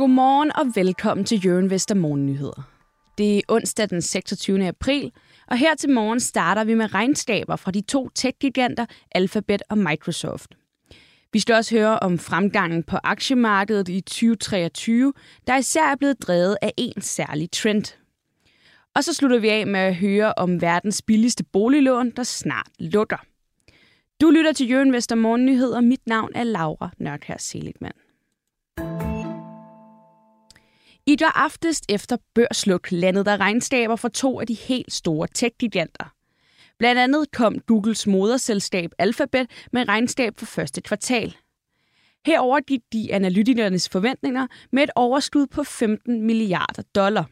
Godmorgen og velkommen til Jørgen Vester Morgennyheder. Det er onsdag den 26. april, og her til morgen starter vi med regnskaber fra de to tech-giganter Alphabet og Microsoft. Vi skal også høre om fremgangen på aktiemarkedet i 2023, der især er blevet drevet af en særlig trend. Og så slutter vi af med at høre om verdens billigste boliglån, der snart lukker. Du lytter til Jørgen Vester Morgennyheder. Mit navn er Laura Nørkær Seligman. I går aftes efter børsluk landede der regnskaber for to af de helt store tech-giganter. Blandt andet kom Googles moderselskab Alphabet med regnskab for første kvartal. Herover gik de analytikernes forventninger med et overskud på 15 milliarder dollar.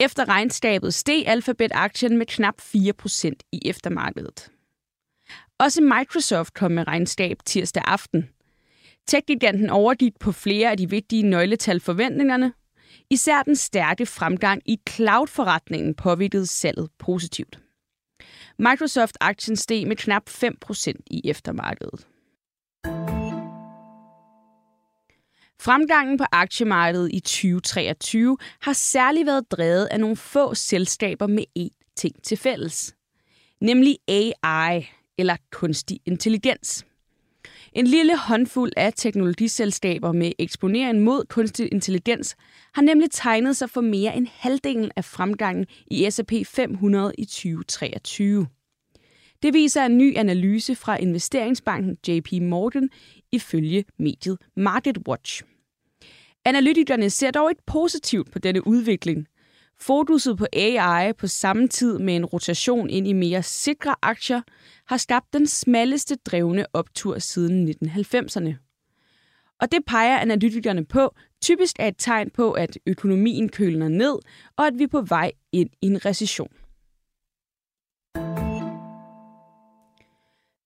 Efter regnskabet steg Alphabet-aktien med knap 4% i eftermarkedet. Også Microsoft kom med regnskab tirsdag aften. Tech-giganten overgik på flere af de vigtige nøgletal forventningerne, Især den stærke fremgang i cloud-forretningen påvirkede salget positivt. Microsoft-aktien steg med knap 5% i eftermarkedet. Fremgangen på aktiemarkedet i 2023 har særligt været drevet af nogle få selskaber med én ting til fælles, nemlig AI, eller kunstig intelligens. En lille håndfuld af teknologiselskaber med eksponering mod kunstig intelligens har nemlig tegnet sig for mere end halvdelen af fremgangen i S&P 500 i 2023. Det viser en ny analyse fra investeringsbanken JP Morgan ifølge mediet MarketWatch. Analytikerne ser dog ikke positivt på denne udvikling – Fokuset på AI på samme tid med en rotation ind i mere sikre aktier har skabt den smalleste drevne optur siden 1990'erne. Og det peger analytikerne på typisk er et tegn på, at økonomien køler ned, og at vi er på vej ind i en recession.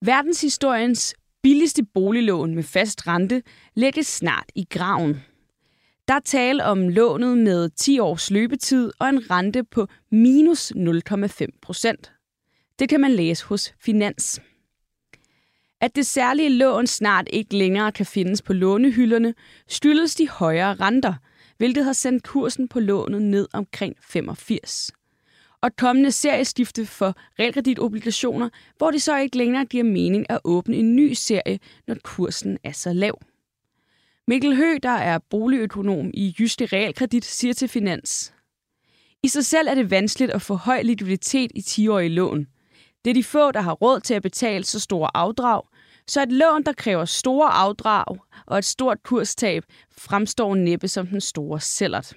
Verdenshistoriens billigste boliglån med fast rente lægges snart i graven. Der er tale om lånet med 10 års løbetid og en rente på minus 0,5 procent. Det kan man læse hos Finans. At det særlige lån snart ikke længere kan findes på lånehylderne, skyldes de højere renter, hvilket har sendt kursen på lånet ned omkring 85. Og kommende serieskifte for realkreditobligationer, hvor det så ikke længere giver mening at åbne en ny serie, når kursen er så lav. Mikkel Hø, der er boligøkonom i Jyske Realkredit, siger til Finans. I sig selv er det vanskeligt at få høj likviditet i 10-årige lån. Det er de få, der har råd til at betale så store afdrag, så et lån, der kræver store afdrag og et stort kurstab, fremstår næppe som den store sællert.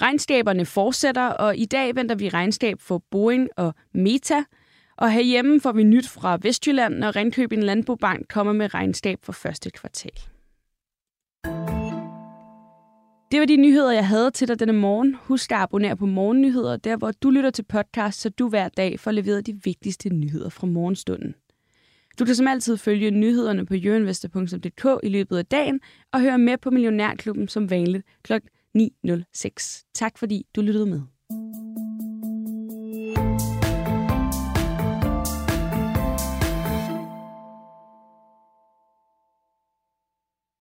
Regnskaberne fortsætter, og i dag venter vi regnskab for Boeing og Meta – og herhjemme får vi nyt fra Vestjylland, når Ringkøbing Landbobank kommer med regnskab for første kvartal. Det var de nyheder, jeg havde til dig denne morgen. Husk at abonnere på Morgennyheder, der hvor du lytter til podcast, så du hver dag får leveret de vigtigste nyheder fra morgenstunden. Du kan som altid følge nyhederne på jørinvestor.dk i løbet af dagen og høre med på Millionærklubben som vanligt kl. 9.06. Tak fordi du lyttede med.